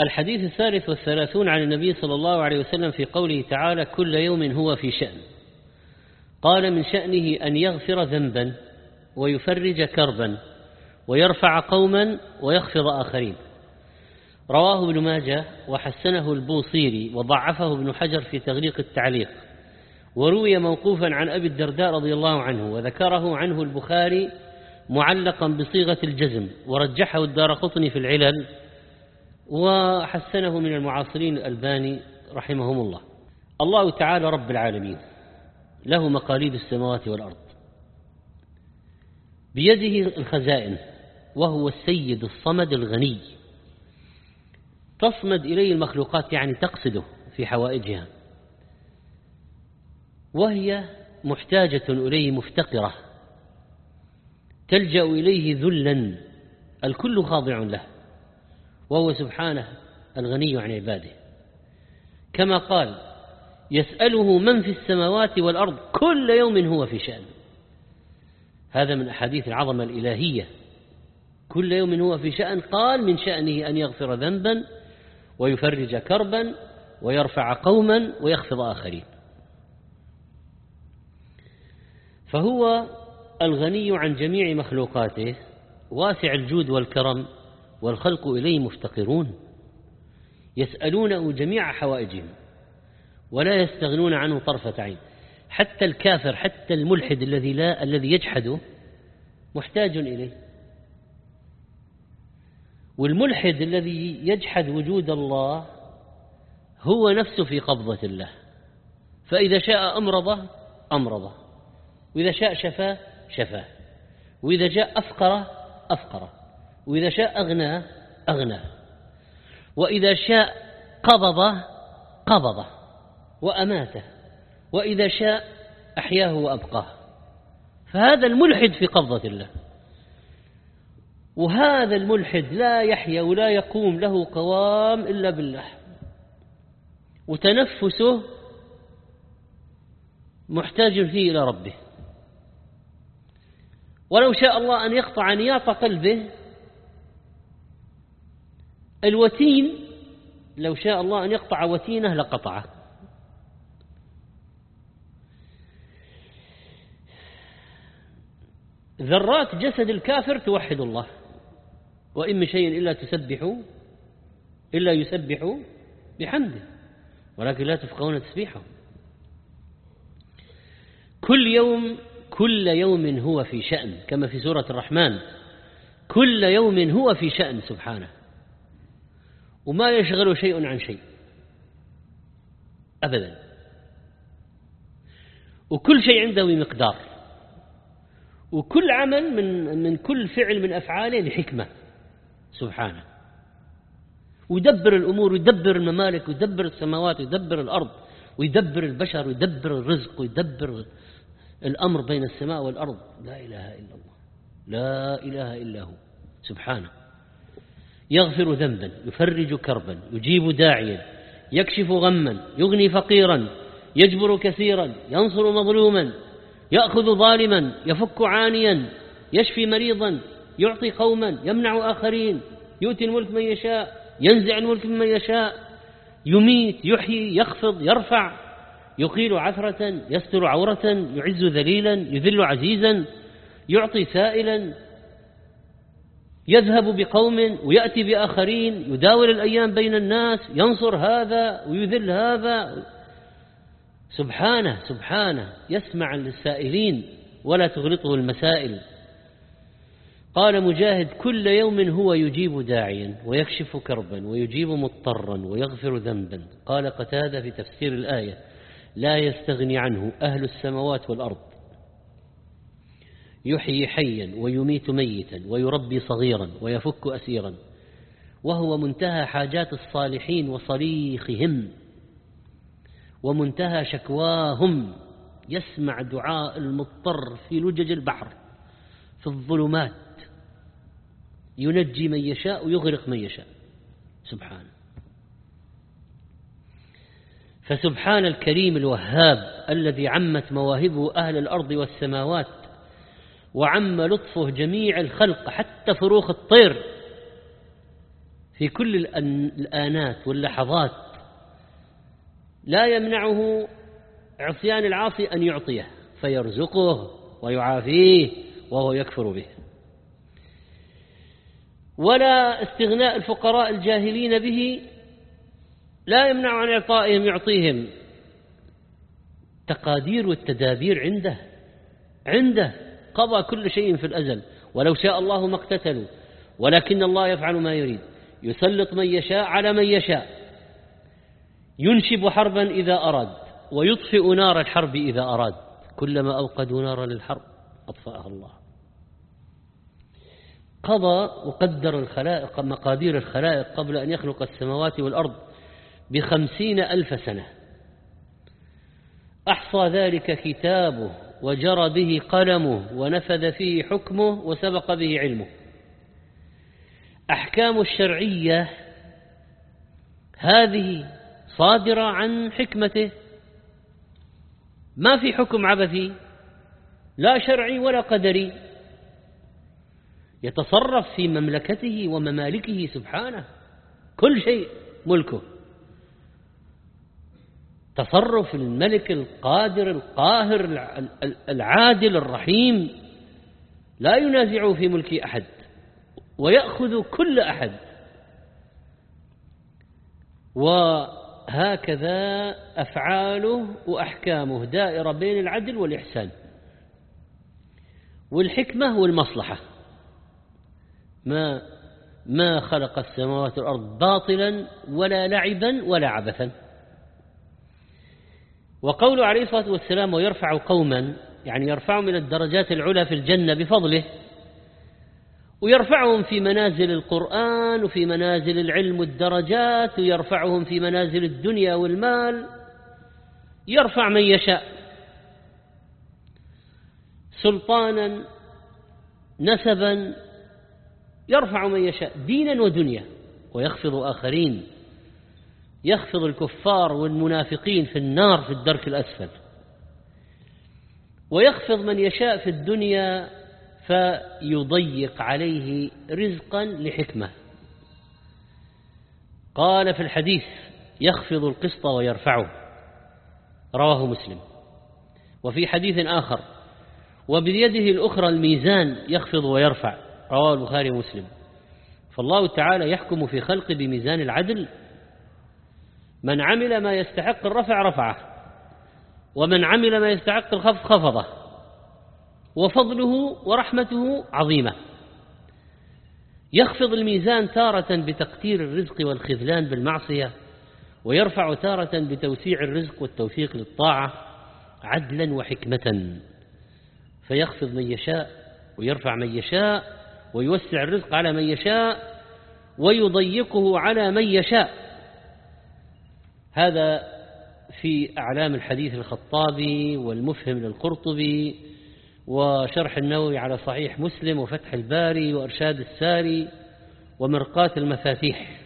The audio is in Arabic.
الحديث الثالث والثلاثون عن النبي صلى الله عليه وسلم في قوله تعالى كل يوم هو في شأن. قال من شأنه أن يغفر ذنبا ويفرج كربا ويرفع قوما ويخفض آخرين. رواه ابن ماجه وحسنه البوصيري وضعفه ابن حجر في تغليق التعليق. وروي موقوفا عن أبي الدرداء رضي الله عنه وذكره عنه البخاري معلقا بصيغة الجزم ورجحه الدار قطني في العلل وحسنه من المعاصرين الألباني رحمهم الله. الله تعالى رب العالمين له مقاليد السماوات والأرض. بيده الخزائن وهو السيد الصمد الغني. تصمد إليه المخلوقات يعني تقصده في حوائجها. وهي محتاجة إليه مفتقرة. تلجأ إليه ذلا الكل خاضع له. وهو سبحانه الغني عن عباده. كما قال يسأله من في السماوات والأرض كل يوم هو في شأن. هذا من أحاديث العظمة الإلهية. كل يوم هو في شأن قال من شأنه أن يغفر ذنبا ويفرج كربا ويرفع قوما ويخفض آخرين. فهو الغني عن جميع مخلوقاته واسع الجود والكرم والخلق إليه مفتقرون يسألونه جميع حوائجهم ولا يستغنون عنه طرفة عين. حتى الكافر حتى الملحد الذي لا الذي يجحده محتاج إليه. والملحد الذي يجحد وجود الله هو نفسه في قبضة الله. فإذا شاء أمرضه أمرضه. وإذا شاء شفاه شفاه. وإذا جاء أفقره أفقره. وإذا شاء أغناه أغناه وإذا شاء قبضه قبضه وأماته. وإذا شاء أحياه وأبقاه. فهذا الملحد في قبضة الله. وهذا الملحد لا يحيا ولا يقوم له قوام إلا بالله. وتنفسه محتاج فيه إلى ربه. ولو شاء الله أن يقطع نياط قلبه الوتين لو شاء الله أن يقطع وتينة لقطعه. ذرات جسد الكافر توحد الله وإن من شيء إلا تسبح إلا يسبح بحمده ولكن لا تفقهون تسبيحه. كل يوم كل يوم هو في شأن كما في سورة الرحمن كل يوم هو في شأن سبحانه. وما يشغل شيء عن شيء. أبدا. وكل شيء عنده بمقدار وكل عمل من من كل فعل من أفعاله لحكمة. سبحانه. ويدبر الأمور ويدبر الممالك ويدبر السماوات ويدبر الأرض ويدبر البشر ويدبر الرزق ويدبر الأمر بين السماء والأرض. لا إله إلا الله. لا إله إلا هو. سبحانه. يغفر ذنبا يفرج كربا يجيب داعيا يكشف غما يغني فقيرا يجبر كثيرا ينصر مظلوما يأخذ ظالما يفك عانيا يشفي مريضا يعطي قوما يمنع آخرين يؤتي الملك من يشاء ينزع الملك ممن يشاء يميت يحيي يخفض يرفع يقيل عثرة يستر عورة يعز ذليلا يذل عزيزا يعطي سائلا يذهب بقوم ويأتي بآخرين يداول الأيام بين الناس ينصر هذا ويذل هذا. سبحانه سبحانه يسمع للسائلين ولا تغلطه المسائل. قال مجاهد كل يوم هو يجيب داعيا ويكشف كربا ويجيب مضطرا ويغفر ذنبا. قال قتادة في تفسير الآية لا يستغني عنه أهل السماوات والأرض. يحيي حيا ويميت ميتا ويربي صغيرا ويفك أسيرا. وهو منتهى حاجات الصالحين وصريخهم. ومنتهى شكواهم. يسمع دعاء المضطر في لجج البحر في الظلمات. ينجي من يشاء ويغرق من يشاء. سبحانه فسبحان الكريم الوهاب الذي عمت مواهبه أهل الأرض والسماوات وعم لطفه جميع الخلق حتى فروخ الطير. في كل الآنات واللحظات لا يمنعه عصيان العاصي أن يعطيه فيرزقه ويعافيه وهو يكفر به. ولا استغناء الفقراء الجاهلين به لا يمنع عن إعطائهم يعطيهم. تقادير والتدابير عنده عنده. قضى كل شيء في الأزل ولو شاء الله ما اقتتلوا ولكن الله يفعل ما يريد يسلط من يشاء على من يشاء. ينشب حربا إذا أراد ويطفئ نار الحرب إذا أراد كلما أوقدوا نارا للحرب أطفأها الله. قضى وقدر الخلائق مقادير الخلائق قبل أن يخلق السماوات والأرض بخمسين ألف سنة. أحصى ذلك كتابه وجرى به قلمه ونفذ فيه حكمه وسبق به علمه. أحكام الشرعية هذه صادرة عن حكمته. ما في حكم عبثي لا شرعي ولا قدري. يتصرف في مملكته وممالكه سبحانه. كل شيء ملكه. تصرف الملك القادر القاهر العادل الرحيم لا ينازعه في ملك أحد ويأخذ كل أحد. وهكذا أفعاله وأحكامه دائرة بين العدل والإحسان. والحكمة والمصلحة. ما ما خلق السماوات والأرض باطلا ولا لعبا ولا عبثا. وقوله عليه الصلاة والسلام ويرفع قوما يعني يرفعهم من الدرجات العلى في الجنة بفضله ويرفعهم في منازل القرآن وفي منازل العلم والدرجات ويرفعهم في منازل الدنيا والمال يرفع من يشاء. سلطانا نسبا يرفع من يشاء دينا ودنيا ويخفض آخرين. يخفض الكفار والمنافقين في النار في الدرك الأسفل. ويخفض من يشاء في الدنيا فيضيق عليه رزقا لحكمة. قال في الحديث يخفض القسط ويرفعه. رواه مسلم. وفي حديث آخر وبيده الأخرى الميزان يخفض ويرفع. رواه البخاري ومسلم. فالله تعالى يحكم في خلقه بميزان العدل من عمل ما يستحق الرفع رفعه ومن عمل ما يستحق الخفض خفضه وفضله ورحمته عظيمة. يخفض الميزان تارة بتقتير الرزق والخذلان بالمعصية ويرفع تارة بتوسيع الرزق والتوفيق للطاعة عدلا وحكمة. فيخفض من يشاء ويرفع من يشاء ويوسع الرزق على من يشاء ويضيقه على من يشاء. هذا في أعلام الحديث الخطابي والمفهم للقرطبي وشرح النووي على صحيح مسلم وفتح الباري وإرشاد الساري ومرقاة المفاتيح.